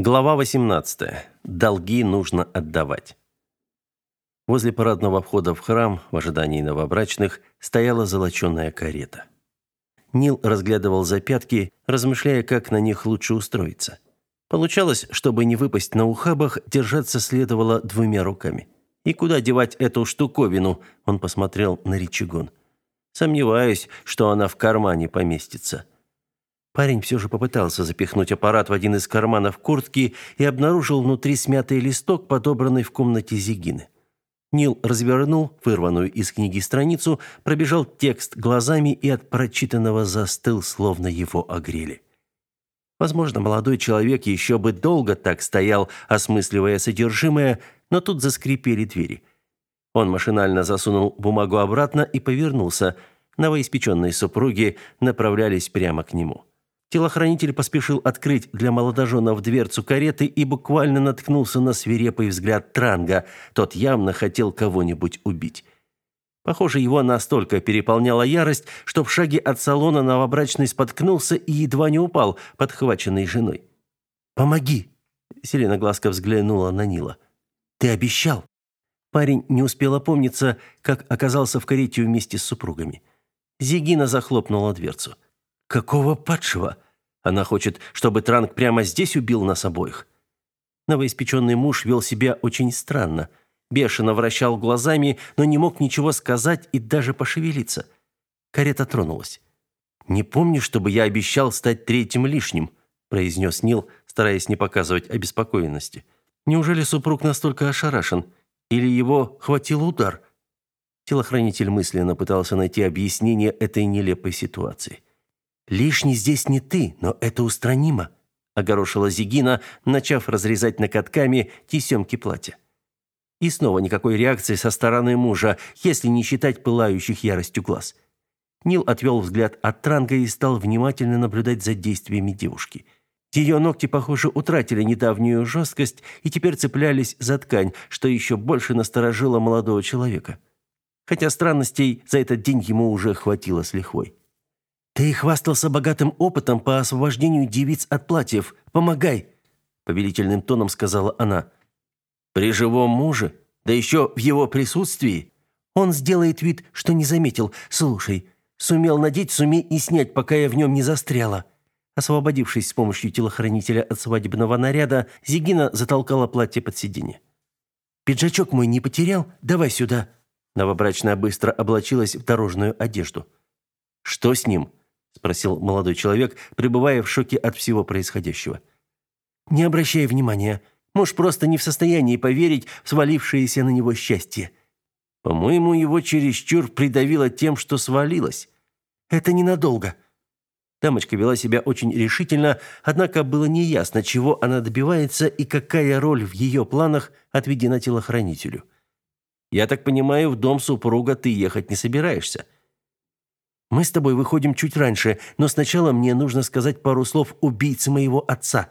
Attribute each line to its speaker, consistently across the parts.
Speaker 1: Глава 18. Долги нужно отдавать. Возле парадного входа в храм, в ожидании новобрачных, стояла золоченая карета. Нил разглядывал запятки, размышляя, как на них лучше устроиться. Получалось, чтобы не выпасть на ухабах, держаться следовало двумя руками. И куда девать эту штуковину? Он посмотрел на рычагон. Сомневаюсь, что она в кармане поместится. Парень все же попытался запихнуть аппарат в один из карманов куртки и обнаружил внутри смятый листок, подобранный в комнате Зигины. Нил развернул вырванную из книги страницу, пробежал текст глазами и от прочитанного застыл, словно его огрели. Возможно, молодой человек еще бы долго так стоял, осмысливая содержимое, но тут заскрипели двери. Он машинально засунул бумагу обратно и повернулся. Новоиспеченные супруги направлялись прямо к нему. Телохранитель поспешил открыть для молодоженов дверцу кареты и буквально наткнулся на свирепый взгляд Транга. Тот явно хотел кого-нибудь убить. Похоже, его настолько переполняла ярость, что в шаге от салона новобрачный споткнулся и едва не упал, подхваченный женой. «Помоги!» Селена Глазко взглянула на Нила. «Ты обещал!» Парень не успел опомниться, как оказался в карете вместе с супругами. Зигина захлопнула дверцу. Какого падшего? Она хочет, чтобы Транк прямо здесь убил нас обоих. Новоиспеченный муж вел себя очень странно. Бешено вращал глазами, но не мог ничего сказать и даже пошевелиться. Карета тронулась. «Не помню, чтобы я обещал стать третьим лишним», произнес Нил, стараясь не показывать обеспокоенности. «Неужели супруг настолько ошарашен? Или его хватил удар?» Телохранитель мысленно пытался найти объяснение этой нелепой ситуации. Лишний здесь не ты, но это устранимо, огорошила Зигина, начав разрезать накатками тесемки платья. И снова никакой реакции со стороны мужа, если не считать пылающих яростью глаз. Нил отвел взгляд от Транга и стал внимательно наблюдать за действиями девушки. Ее ногти, похоже, утратили недавнюю жесткость и теперь цеплялись за ткань, что еще больше насторожило молодого человека. Хотя странностей за этот день ему уже хватило с лихвой. Ты хвастался богатым опытом по освобождению девиц от платьев. Помогай, повелительным тоном сказала она. При живом муже, да еще в его присутствии, он сделает вид, что не заметил. Слушай, сумел надеть, сумей и снять, пока я в нем не застряла. Освободившись с помощью телохранителя от свадебного наряда, Зигина затолкала платье под сиденье. «Пиджачок мой не потерял? Давай сюда!» Новобрачная быстро облачилась в дорожную одежду. «Что с ним?» Спросил молодой человек, пребывая в шоке от всего происходящего. Не обращай внимания. Муж просто не в состоянии поверить в свалившееся на него счастье. По-моему, его чересчур придавило тем, что свалилось. Это ненадолго. Дамочка вела себя очень решительно, однако было неясно, чего она добивается и какая роль в ее планах отведена телохранителю. Я так понимаю, в дом супруга ты ехать не собираешься. Мы с тобой выходим чуть раньше, но сначала мне нужно сказать пару слов убийце моего отца».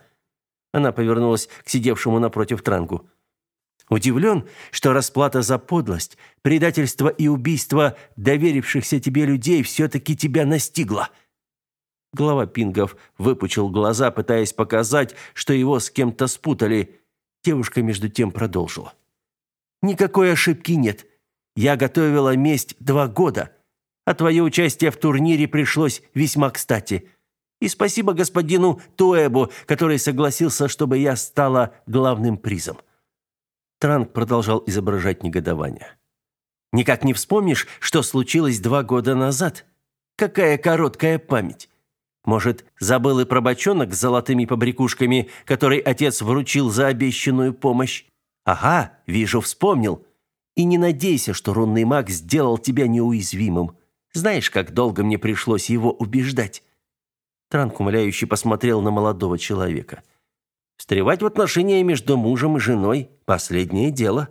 Speaker 1: Она повернулась к сидевшему напротив Трангу. «Удивлен, что расплата за подлость, предательство и убийство доверившихся тебе людей все-таки тебя настигла». Глава Пингов выпучил глаза, пытаясь показать, что его с кем-то спутали. Девушка между тем продолжила. «Никакой ошибки нет. Я готовила месть два года» а твое участие в турнире пришлось весьма кстати. И спасибо господину Туэбу, который согласился, чтобы я стала главным призом». Транк продолжал изображать негодование. «Никак не вспомнишь, что случилось два года назад? Какая короткая память!» Может, забыл и про бочонок с золотыми побрякушками, который отец вручил за обещанную помощь? Ага, вижу, вспомнил. И не надейся, что рунный маг сделал тебя неуязвимым. Знаешь, как долго мне пришлось его убеждать?» Транк умоляюще посмотрел на молодого человека. «Встревать в отношения между мужем и женой – последнее дело».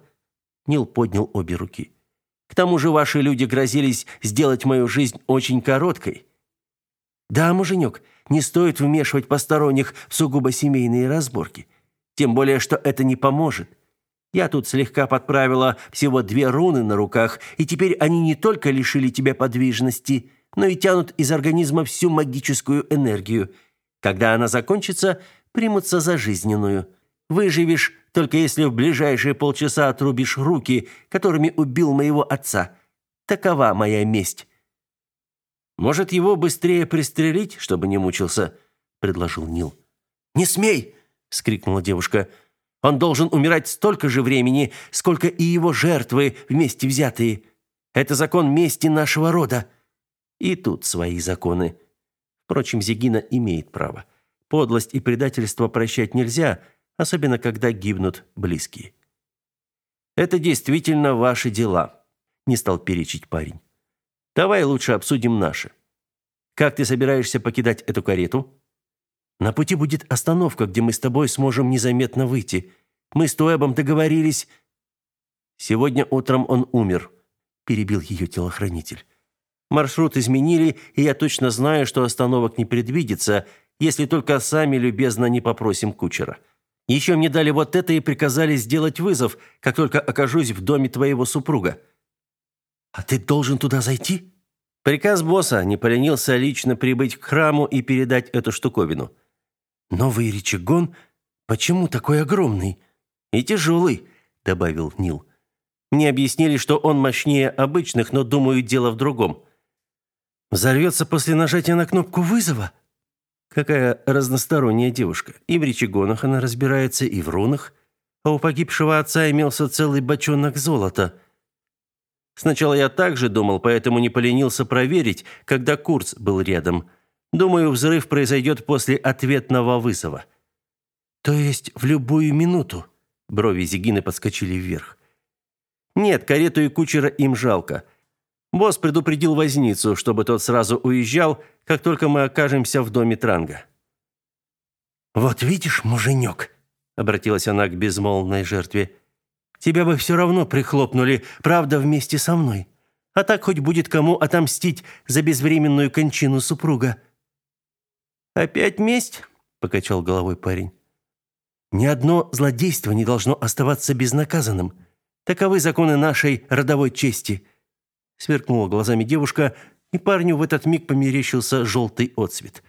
Speaker 1: Нил поднял обе руки. «К тому же ваши люди грозились сделать мою жизнь очень короткой». «Да, муженек, не стоит вмешивать посторонних в сугубо семейные разборки. Тем более, что это не поможет. Я тут слегка подправила всего две руны на руках, и теперь они не только лишили тебя подвижности, но и тянут из организма всю магическую энергию. Когда она закончится, примутся за жизненную. Выживешь, только если в ближайшие полчаса отрубишь руки, которыми убил моего отца. Такова моя месть». «Может, его быстрее пристрелить, чтобы не мучился?» – предложил Нил. «Не смей!» – вскрикнула девушка. «Он должен умирать столько же времени, сколько и его жертвы вместе взятые. Это закон мести нашего рода». И тут свои законы. Впрочем, Зигина имеет право. Подлость и предательство прощать нельзя, особенно когда гибнут близкие. «Это действительно ваши дела», – не стал перечить парень. «Давай лучше обсудим наши. Как ты собираешься покидать эту карету?» «На пути будет остановка, где мы с тобой сможем незаметно выйти. Мы с Туэбом договорились...» «Сегодня утром он умер», – перебил ее телохранитель. «Маршрут изменили, и я точно знаю, что остановок не предвидится, если только сами любезно не попросим кучера. Еще мне дали вот это и приказали сделать вызов, как только окажусь в доме твоего супруга». «А ты должен туда зайти?» Приказ босса не поленился лично прибыть к храму и передать эту штуковину. «Новый речагон? Почему такой огромный?» «И тяжелый», — добавил Нил. «Мне объяснили, что он мощнее обычных, но, думаю, дело в другом». «Взорвется после нажатия на кнопку вызова?» Какая разносторонняя девушка. И в речагонах она разбирается, и в рунах. А у погибшего отца имелся целый бочонок золота. Сначала я также думал, поэтому не поленился проверить, когда Курц был рядом. Думаю, взрыв произойдет после ответного вызова. То есть в любую минуту? Брови Зигины подскочили вверх. Нет, карету и кучера им жалко. Босс предупредил возницу, чтобы тот сразу уезжал, как только мы окажемся в доме Транга. «Вот видишь, муженек», — обратилась она к безмолвной жертве, — «тебя бы все равно прихлопнули, правда, вместе со мной. А так хоть будет кому отомстить за безвременную кончину супруга». «Опять месть?» — покачал головой парень. «Ни одно злодейство не должно оставаться безнаказанным. Таковы законы нашей родовой чести», — сверкнула глазами девушка, и парню в этот миг померещился желтый отсвет.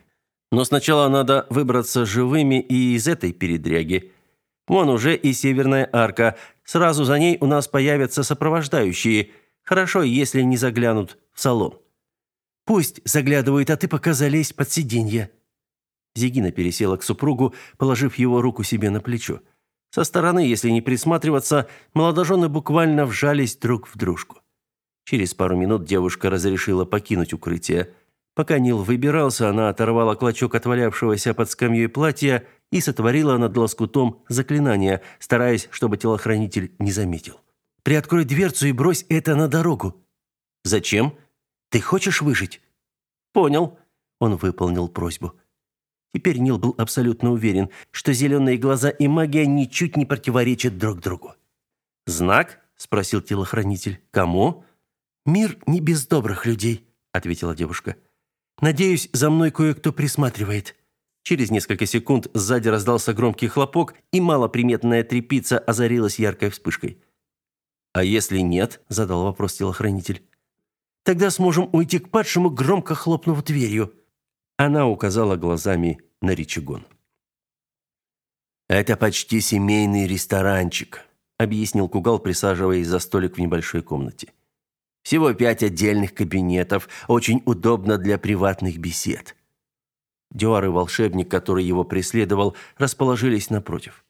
Speaker 1: Но сначала надо выбраться живыми и из этой передряги. Вон уже и северная арка. Сразу за ней у нас появятся сопровождающие. Хорошо, если не заглянут в салон. Пусть заглядывают, а ты пока залезь под сиденье. Зигина пересела к супругу, положив его руку себе на плечо. Со стороны, если не присматриваться, молодожены буквально вжались друг в дружку. Через пару минут девушка разрешила покинуть укрытие. Пока Нил выбирался, она оторвала клочок отвалявшегося под скамьей платья и сотворила над лоскутом заклинание, стараясь, чтобы телохранитель не заметил. «Приоткрой дверцу и брось это на дорогу». «Зачем? Ты хочешь выжить?» «Понял». Он выполнил просьбу. Теперь Нил был абсолютно уверен, что зеленые глаза и магия ничуть не противоречат друг другу. «Знак?» – спросил телохранитель. «Кому?» «Мир не без добрых людей», — ответила девушка. «Надеюсь, за мной кое-кто присматривает». Через несколько секунд сзади раздался громкий хлопок, и малоприметная трепица озарилась яркой вспышкой. «А если нет?» – задал вопрос телохранитель. «Тогда сможем уйти к падшему, громко хлопнув дверью». Она указала глазами на речагон.
Speaker 2: «Это почти семейный ресторанчик», – объяснил Кугал, присаживаясь за столик в небольшой комнате. Всего пять отдельных кабинетов, очень удобно для приватных бесед. Дюар и волшебник, который его преследовал, расположились напротив.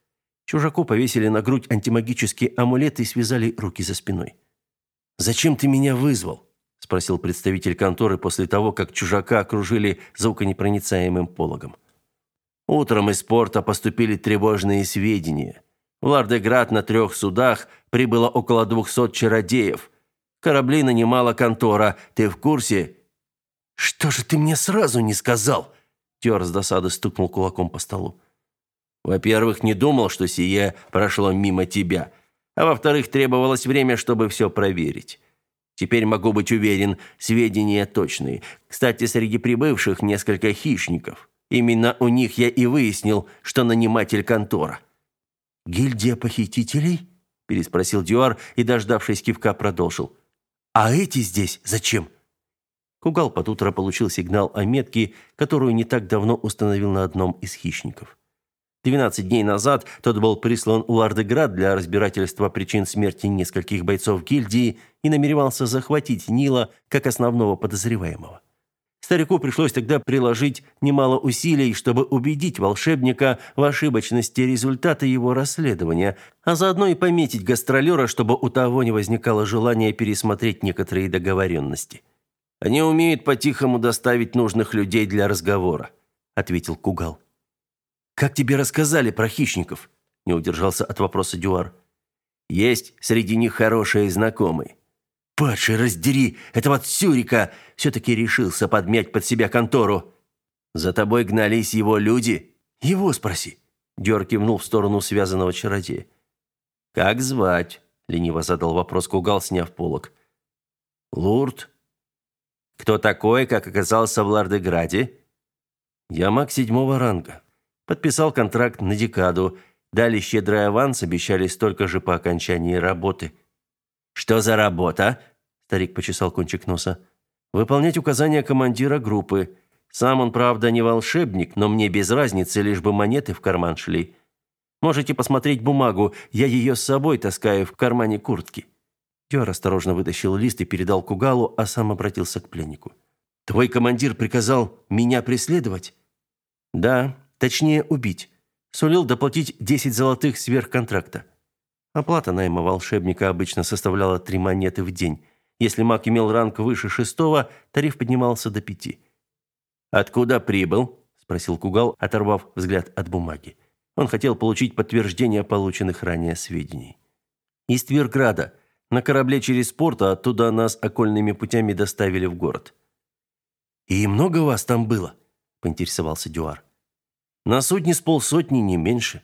Speaker 2: Чужаку повесили на грудь антимагический амулет и связали руки за спиной. «Зачем ты меня вызвал?» – спросил представитель конторы после того, как чужака окружили звуконепроницаемым пологом. Утром из порта поступили тревожные сведения. В Лардеград на трех судах прибыло около двухсот чародеев – Корабли нанимала контора. Ты в курсе?» «Что же ты мне сразу не сказал?» Тер с досады стукнул кулаком по столу. «Во-первых, не думал, что сие прошло мимо тебя. А во-вторых, требовалось время, чтобы все проверить. Теперь могу быть уверен, сведения точные. Кстати, среди прибывших несколько хищников. Именно у них я и выяснил, что наниматель контора».
Speaker 1: «Гильдия похитителей?» – переспросил Дюар и, дождавшись кивка, продолжил. А эти здесь зачем? Кугал под утро получил сигнал о метке, которую не так давно установил на одном из хищников. 12 дней назад тот был прислан у Ардеград для разбирательства причин смерти нескольких бойцов гильдии и намеревался захватить Нила как основного подозреваемого. Старику пришлось тогда приложить немало усилий, чтобы убедить волшебника в ошибочности результата его расследования, а заодно и пометить гастролера, чтобы у того не возникало желания пересмотреть некоторые договоренности. «Они умеют по-тихому доставить нужных людей для разговора», — ответил Кугал. «Как тебе рассказали про хищников?» – не удержался от вопроса Дюар. «Есть среди них хорошие знакомые». «Падший, раздери этого Цюрика!» Все-таки решился подмять под себя контору. «За тобой гнались его люди?» «Его спроси». Дюар кивнул в сторону связанного чародея. «Как звать?» – лениво задал вопрос Кугал, сняв полог. «Лурд». «Кто такой, как оказался в Лардеграде?» «Я маг седьмого ранга», Подписал контракт на декаду. Дали щедрый аванс, обещали столько же по окончании работы. «Что за работа?» Старик почесал кончик носа. «Выполнять указания командира группы. Сам он, правда, не волшебник, но мне без разницы, лишь бы монеты в карман шли. Можете посмотреть бумагу, я ее с собой таскаю в кармане куртки». Дюар осторожно вытащил лист и передал Кугалу, а сам обратился к пленнику. «Твой командир приказал меня преследовать?» «Да, Точнее, убить. Сулил доплатить 10 золотых сверх контракта. Оплата найма волшебника обычно составляла 3 монеты в день. Если маг имел ранг выше шестого, тариф поднимался до пяти. «Откуда прибыл?» – спросил Кугал, оторвав взгляд от бумаги. Он хотел получить подтверждение полученных ранее сведений. «Из Тверграда. На корабле через порт, а оттуда нас окольными путями доставили в город». «И много вас там было?» – поинтересовался Дюар. На судне с полсотни, не меньше.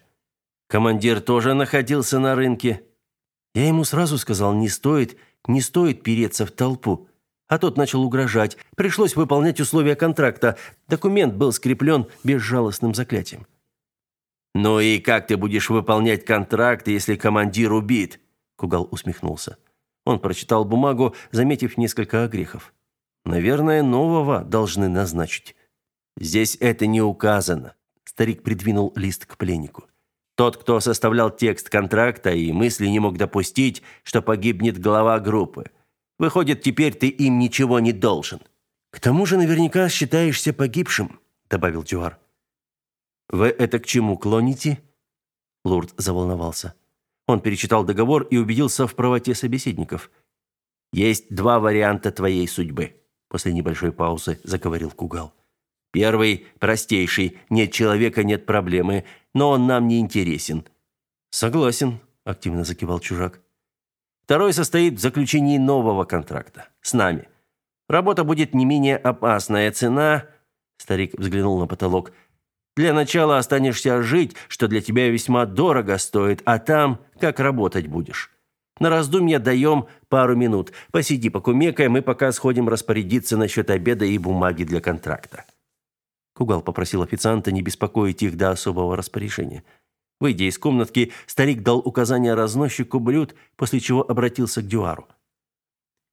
Speaker 1: Командир тоже находился на рынке. Я ему сразу сказал, не стоит, не стоит переться в толпу. А тот начал угрожать. Пришлось выполнять условия контракта. Документ был скреплен безжалостным заклятием. «Ну и как ты будешь выполнять контракт, если командир убит?» Кугал усмехнулся. Он прочитал бумагу, заметив несколько огрехов. «Наверное, нового должны назначить. Здесь это не указано. Старик придвинул лист к пленнику. Тот, кто составлял текст контракта и мысли не мог допустить, что погибнет глава группы. Выходит, теперь ты им ничего не должен. К тому же наверняка считаешься погибшим, добавил Дюар. Вы это к чему клоните? Лурд заволновался. Он перечитал договор и убедился в правоте собеседников. Есть два варианта твоей судьбы, после небольшой паузы заговорил Кугал. Первый простейший, нет человека, нет проблемы, но он нам не интересен. Согласен, активно закивал чужак. Второй состоит в заключении нового контракта с нами. Работа будет не менее опасная, цена, старик взглянул на потолок. Для начала останешься жить, что для тебя весьма дорого стоит, а там как работать будешь. На раздумье даем пару минут. Посиди, покумекай, мы пока сходим распорядиться насчет обеда и бумаги для контракта. Кугал попросил официанта не беспокоить их до особого распоряжения. Выйдя из комнатки, старик дал указание разносчику блюд, после чего обратился к Дюару.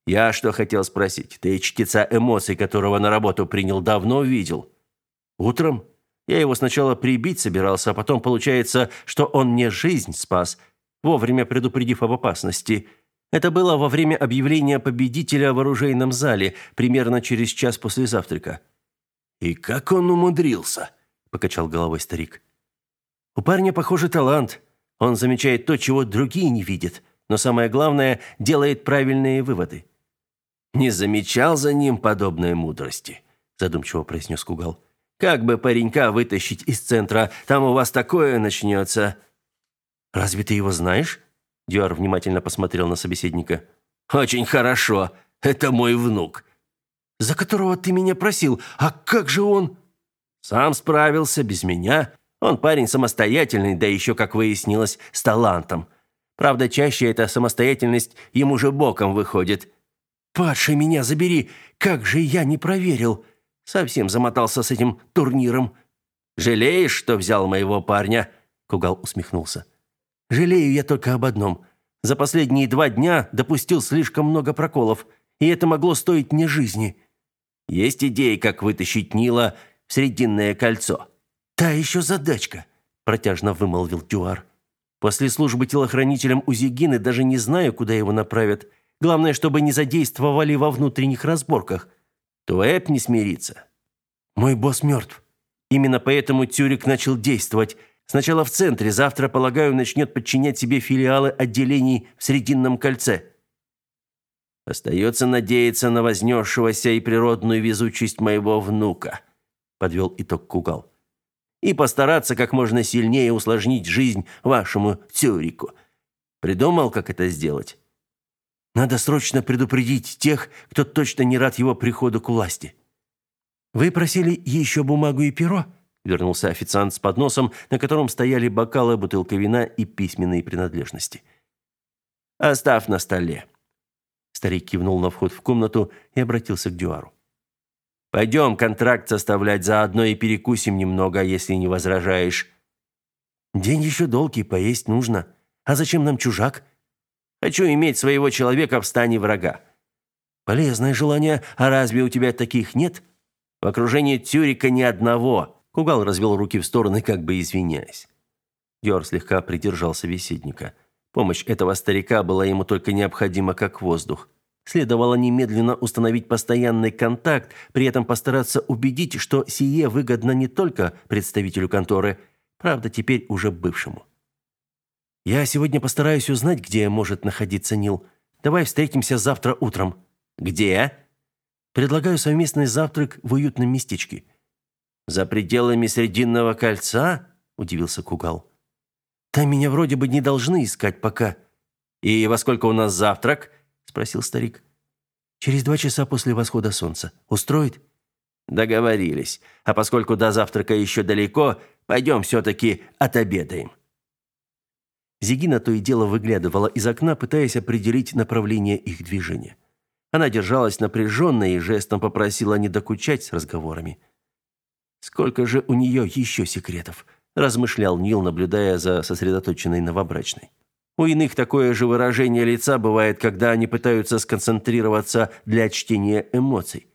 Speaker 1: «Я что хотел спросить. Ты чтеца эмоций, которого на работу принял, давно видел?» «Утром? Я его сначала прибить собирался, а потом получается, что он мне жизнь спас, вовремя предупредив об опасности. Это было во время объявления победителя в оружейном зале, примерно через час после завтрака. «И как он умудрился?» – покачал головой старик. «У парня, похоже, талант. Он замечает то, чего другие не видят, но самое главное – делает правильные выводы». «Не замечал за ним подобной мудрости», – задумчиво произнес Кугал. «Как бы паренька вытащить из центра, там у вас такое начнется». «Разве ты его знаешь?» Дюар внимательно посмотрел на собеседника. «Очень хорошо. Это мой внук за которого ты меня просил. А как же он?» «Сам справился, без меня. Он парень самостоятельный, да еще, как выяснилось, с талантом. Правда, чаще эта самостоятельность ему же боком выходит». «Падший, меня забери! Как же я не проверил!» Совсем замотался с этим турниром. «Жалеешь, что взял моего парня?» Кугал усмехнулся. «Жалею я только об одном. За последние два дня допустил слишком много проколов, и это могло стоить мне жизни». Есть идеи, как вытащить Нила в Срединное кольцо. Та еще задачка, протяжно вымолвил Дюар. После службы телохранителем у Зигины даже не знаю, куда его направят. Главное, чтобы не задействовали во внутренних разборках. То Эп не смирится. Мой босс мертв. Именно поэтому Тюрик начал действовать. Сначала в центре, завтра, полагаю, начнет подчинять себе филиалы отделений в Срединном кольце. Остается надеяться на вознесшегося и природную везучесть моего внука, подвел итог Кугал и постараться как можно сильнее усложнить жизнь вашему Тюрику. Придумал, как это сделать? Надо срочно предупредить тех, кто точно не рад его приходу к власти. Вы просили еще бумагу и перо? Вернулся официант с подносом, на котором стояли бокалы, бутылка вина и письменные принадлежности. Оставь на столе. Старик кивнул на вход в комнату и обратился к Дюару. Пойдем контракт составлять заодно и перекусим немного, если не возражаешь. День еще долгий, поесть нужно. А зачем нам чужак? Хочу иметь своего человека в стане врага. Полезное желание, а разве у тебя таких нет? В окружении Тюрика ни одного. Кугал развел руки в стороны, как бы извиняясь. Дёр слегка придержал собеседника. Помощь этого старика была ему только необходима как воздух. Следовало немедленно установить постоянный контакт, при этом постараться убедить, что сие выгодно не только представителю конторы, правда, теперь уже бывшему. «Я сегодня постараюсь узнать, где может находиться Нил. Давай встретимся завтра утром». «Где?» «Предлагаю совместный завтрак в уютном местечке». «За пределами Срединного кольца?» – удивился Кугал. «Там меня вроде бы не должны искать пока». «И во сколько у нас завтрак?» спросил старик. Через два часа после восхода солнца. Устроит? Договорились. А поскольку до завтрака еще далеко, пойдем все-таки отобедаем. Зигина то и дело выглядывала из окна, пытаясь определить направление их движения. Она держалась напряженно и жестом попросила не докучать с разговорами. «Сколько же у нее еще секретов?» – размышлял Нил, наблюдая за сосредоточенной новобрачной. У иных такое же выражение лица бывает, когда они пытаются сконцентрироваться для чтения эмоций.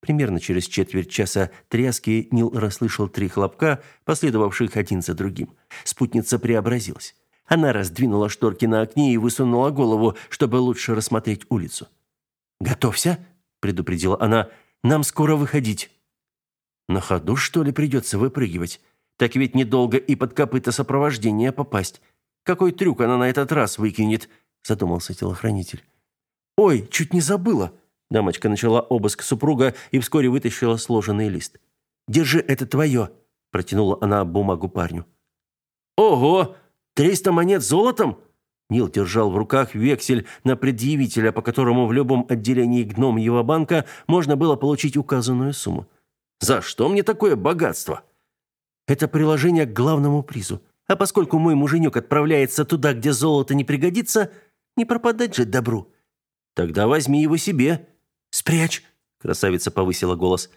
Speaker 1: Примерно через четверть часа тряски Нил расслышал три хлопка, последовавших один за другим. Спутница преобразилась. Она раздвинула шторки на окне и высунула голову, чтобы лучше рассмотреть улицу. «Готовься», — предупредила она, — «нам скоро выходить». «На ходу, что ли, придется выпрыгивать? Так ведь недолго и под копыта сопровождения попасть». Какой трюк она на этот раз выкинет?» – задумался телохранитель. «Ой, чуть не забыла!» Дамочка начала обыск супруга и вскоре вытащила сложенный лист. «Держи, это твое!» – протянула она бумагу парню. «Ого! Триста монет золотом?» Нил держал в руках вексель на предъявителя, по которому в любом отделении гномьего банка можно было получить указанную сумму. «За что мне такое богатство?» «Это приложение к главному призу. А поскольку мой муженек отправляется туда, где золото не пригодится, не пропадать же добру. Тогда возьми его себе. Спрячь, красавица повысила голос.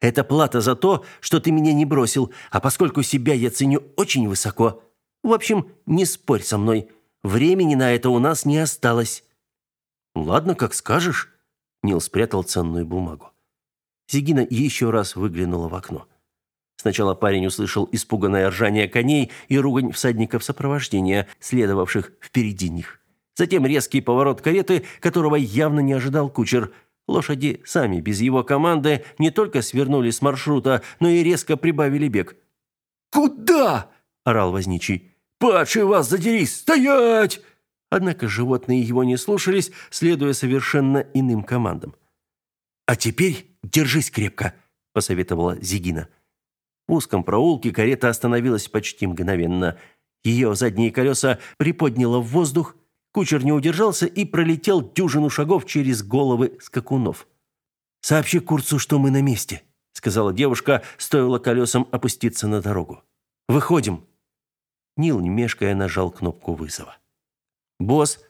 Speaker 1: Это плата за то, что ты меня не бросил, а поскольку себя я ценю очень высоко. В общем, не спорь со мной. Времени на это у нас не осталось. Ладно, как скажешь. Нил спрятал ценную бумагу. Зигина еще раз выглянула в окно. Сначала парень услышал испуганное ржание коней и ругань всадников сопровождения, следовавших впереди них. Затем резкий поворот кареты, которого явно не ожидал кучер. Лошади сами без его команды не только свернули с маршрута, но и резко прибавили бег.
Speaker 2: «Куда?» – орал возничий. «Падший вас задерись! Стоять!»
Speaker 1: Однако животные его не слушались, следуя совершенно иным командам.
Speaker 2: «А теперь держись крепко», – посоветовала Зигина.
Speaker 1: В узком проулке карета остановилась почти мгновенно. Ее задние колеса приподняло в воздух, кучер не удержался и пролетел дюжину шагов через головы скакунов.
Speaker 2: «Сообщи Курцу, что мы на месте», — сказала девушка, стоило колесам опуститься на дорогу. «Выходим».
Speaker 1: Нил, не мешкая, нажал кнопку вызова. «Босс,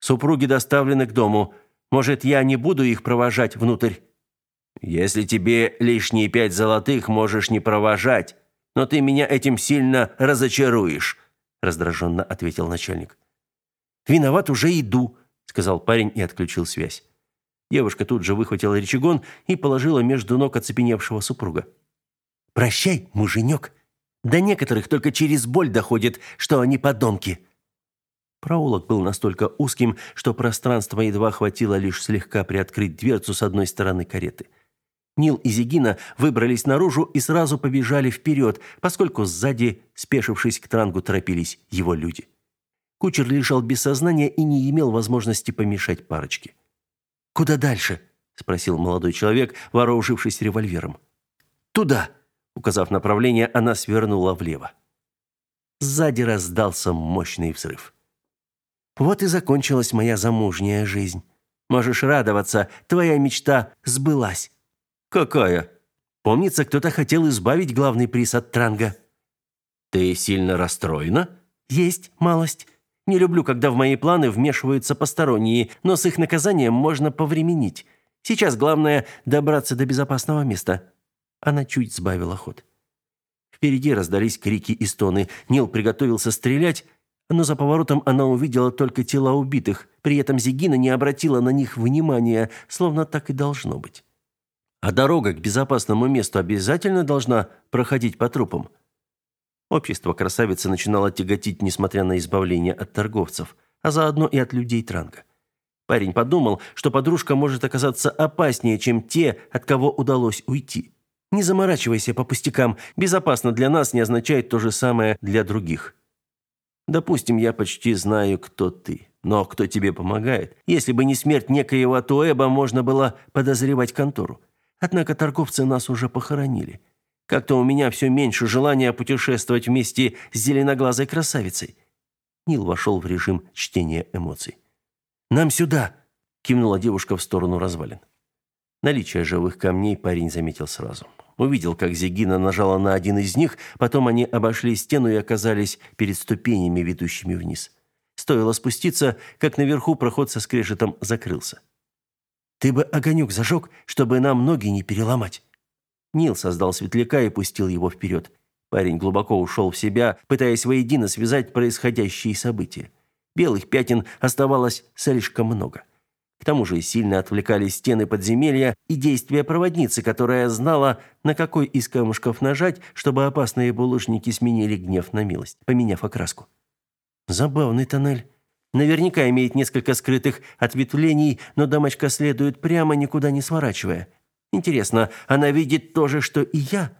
Speaker 1: супруги доставлены к дому. Может, я не буду их провожать внутрь?» Если тебе лишние пять золотых можешь не провожать, но ты меня этим сильно разочаруешь, раздраженно ответил начальник. Виноват уже иду, сказал парень и отключил связь. Девушка тут же выхватила рычагон и положила между ног оцепеневшего супруга.
Speaker 2: Прощай, муженек. До некоторых только через боль доходит, что они подонки.
Speaker 1: Проулок был настолько узким, что пространства едва хватило лишь слегка приоткрыть дверцу с одной стороны кареты. Нил и Зигина выбрались наружу и сразу побежали вперед, поскольку сзади, спешившись к трангу, торопились его люди. Кучер лежал без сознания и не имел возможности помешать парочке.
Speaker 2: «Куда дальше?» – спросил молодой человек, вооружившись револьвером.
Speaker 1: «Туда!» – указав направление, она свернула влево. Сзади раздался мощный взрыв. «Вот и закончилась моя замужняя жизнь. Можешь радоваться, твоя мечта сбылась».
Speaker 2: «Какая?»
Speaker 1: «Помнится, кто-то хотел избавить главный приз от транга».
Speaker 2: «Ты сильно расстроена?»
Speaker 1: «Есть малость. Не люблю, когда в мои планы вмешиваются посторонние, но с их наказанием можно повременить. Сейчас главное добраться до безопасного места». Она чуть сбавила ход. Впереди раздались крики и стоны. Нил приготовился стрелять, но за поворотом она увидела только тела убитых. При этом Зигина не обратила на них внимания, словно так и должно быть. А дорога к безопасному месту обязательно должна проходить по трупам. Общество красавицы начинало тяготить, несмотря на избавление от торговцев, а заодно и от людей Транга. Парень подумал, что подружка может оказаться опаснее, чем те, от кого удалось уйти. Не заморачивайся по пустякам. Безопасно для нас не означает то же самое для других. Допустим, я почти знаю, кто ты. Но кто тебе помогает? Если бы не смерть некоего Туэба, можно было подозревать контору. Однако торговцы нас уже похоронили. Как-то у меня все меньше желания путешествовать вместе с зеленоглазой красавицей. Нил вошел в режим чтения эмоций. «Нам сюда!» – кивнула девушка в сторону развалин. Наличие живых камней парень заметил сразу. Увидел, как Зигина нажала на один из них, потом они обошли стену и оказались перед ступенями, ведущими вниз. Стоило спуститься, как наверху проход со скрежетом закрылся. «Ты бы огонек зажег, чтобы нам ноги не переломать». Нил создал светляка и пустил его вперед. Парень глубоко ушел в себя, пытаясь воедино связать происходящие события. Белых пятен оставалось слишком много. К тому же сильно отвлекали стены подземелья и действия проводницы, которая знала, на какой из камушков нажать, чтобы опасные булыжники сменили гнев на милость, поменяв окраску. Забавный тоннель. Наверняка имеет несколько скрытых ответвлений, но дамочка следует прямо, никуда не сворачивая. Интересно, она видит то же, что и я?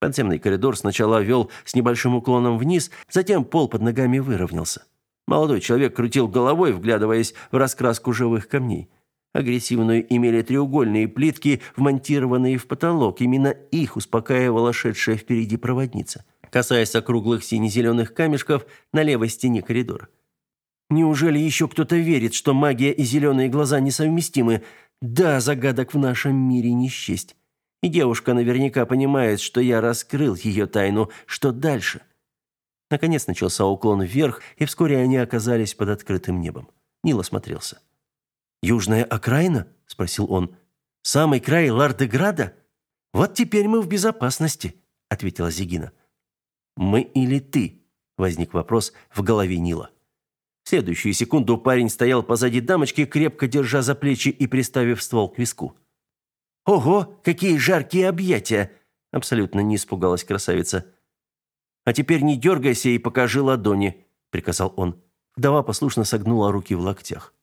Speaker 1: Подземный коридор сначала вел с небольшим уклоном вниз, затем пол под ногами выровнялся. Молодой человек крутил головой, вглядываясь в раскраску живых камней. Агрессивную имели треугольные плитки, вмонтированные в потолок. Именно их успокаивала шедшая впереди проводница, касаясь округлых сине-зеленых камешков на левой стене коридора. Неужели еще кто-то верит, что магия и зеленые глаза несовместимы? Да, загадок в нашем мире не счесть. И девушка наверняка понимает, что я раскрыл ее тайну. Что дальше? — Наконец начался уклон вверх, и вскоре они оказались под открытым небом. Нил осмотрелся. «Южная окраина?» – спросил он. «Самый край Лардеграда? Вот теперь мы в безопасности», – ответила Зигина. «Мы или ты?» – возник вопрос в голове Нила. В следующую секунду парень стоял позади дамочки, крепко держа за плечи и приставив ствол к виску. «Ого, какие жаркие объятия!» – абсолютно не испугалась красавица. А теперь не дергайся и покажи ладони, приказал он. Вдова послушно согнула руки в локтях.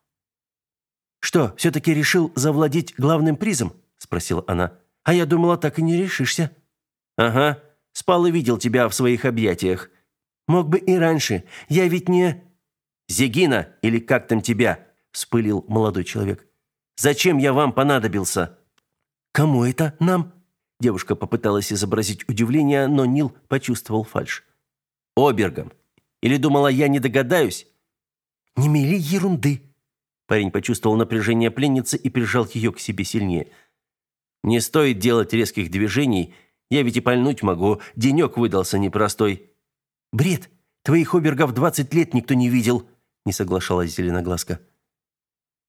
Speaker 1: Что, все таки решил завладеть главным призом? спросила она. А я думала, так и не решишься. Ага, спал и видел тебя в своих объятиях. Мог бы и раньше. Я ведь не Зигина или как там тебя, вспылил молодой человек. Зачем я вам понадобился? Кому это нам? Девушка попыталась изобразить удивление, но Нил почувствовал фальшь. «Обергом. Или думала, я не догадаюсь?» «Не мели ерунды!» Парень почувствовал напряжение пленницы и прижал ее к себе сильнее. «Не стоит делать резких движений. Я ведь и пальнуть могу. Денек выдался непростой». «Бред! Твоих обергов двадцать лет никто не видел!» Не соглашалась Зеленоглазка.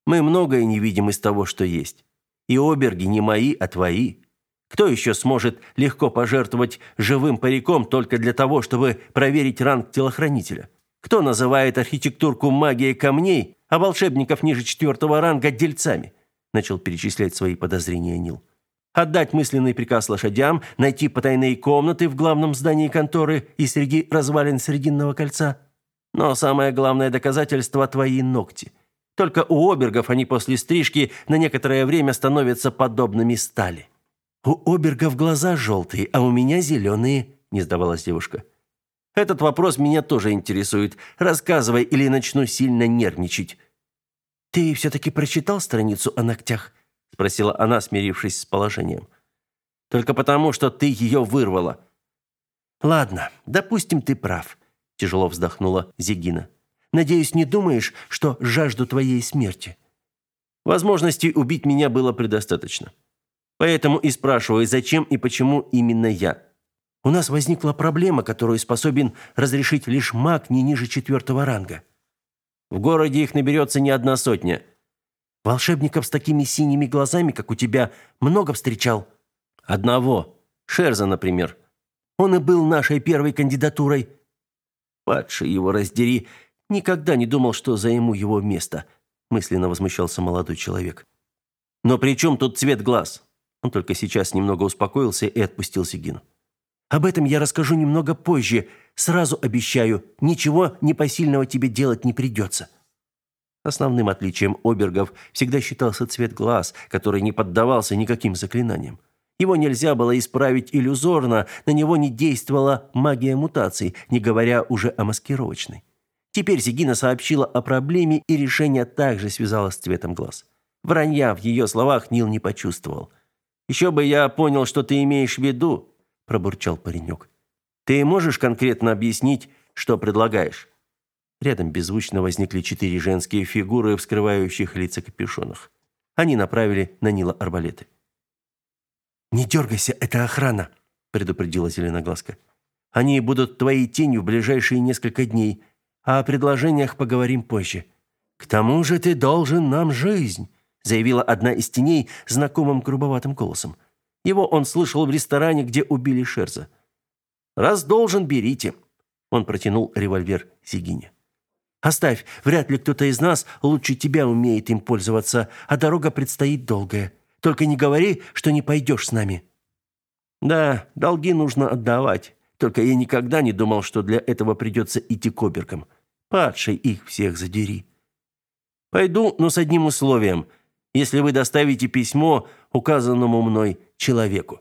Speaker 1: «Мы многое не видим из того, что есть. И оберги не мои, а твои. Кто еще сможет легко пожертвовать живым париком только для того, чтобы проверить ранг телохранителя? Кто называет архитектурку магией камней, а волшебников ниже четвертого ранга дельцами? Начал перечислять свои подозрения Нил.
Speaker 2: Отдать мысленный приказ лошадям, найти потайные комнаты в главном здании конторы и среди развалин Срединного кольца. Но самое главное доказательство – твои ногти. Только у обергов они после стрижки на некоторое время становятся подобными стали. «У обергов глаза желтые, а у меня зеленые», – не сдавалась девушка. «Этот вопрос меня тоже интересует. Рассказывай, или начну сильно нервничать». «Ты все-таки прочитал страницу о ногтях?» – спросила она, смирившись с положением. «Только потому, что ты ее вырвала». «Ладно, допустим, ты прав», – тяжело вздохнула Зигина. «Надеюсь, не думаешь, что жажду твоей смерти?» Возможностей убить меня было предостаточно. Поэтому и спрашиваю, зачем и почему именно я. У нас возникла проблема, которую способен разрешить лишь маг не ниже четвертого ранга. В городе их наберется не одна сотня. Волшебников с такими синими глазами, как у тебя, много встречал? Одного. Шерза, например. Он и был нашей первой кандидатурой. Падший его раздери, никогда не думал, что займу его место, мысленно возмущался молодой человек. Но при чем тут цвет глаз? Он только сейчас немного успокоился и отпустил Сигину. «Об этом я расскажу немного позже. Сразу обещаю, ничего непосильного тебе делать не придется». Основным отличием обергов всегда считался цвет глаз, который не поддавался никаким заклинаниям. Его нельзя было исправить иллюзорно, на него не действовала магия мутаций, не говоря уже о маскировочной. Теперь Сигина сообщила о проблеме, и решение также связалось с цветом глаз. Вранья в ее словах Нил не почувствовал – еще бы я понял, что ты имеешь в виду, пробурчал паренек. Ты можешь конкретно объяснить, что предлагаешь? Рядом беззвучно возникли четыре женские фигуры в скрывающих лица капюшонах. Они направили на Нила арбалеты. «Не дергайся, это охрана», – предупредила Зеленоглазка. «Они будут твоей тенью в ближайшие несколько дней, а о предложениях поговорим позже. К тому же ты должен нам жизнь заявила одна из теней знакомым грубоватым голосом. Его он слышал в ресторане, где убили Шерза. «Раз должен, берите». Он протянул револьвер Сигине. «Оставь, вряд ли кто-то из нас лучше тебя умеет им пользоваться, а дорога предстоит долгая. Только не говори, что не пойдешь с нами». «Да, долги нужно отдавать. Только я никогда не думал, что для этого придется идти к оберкам. Падший их всех задери». «Пойду, но с одним условием – если вы доставите письмо указанному мной человеку.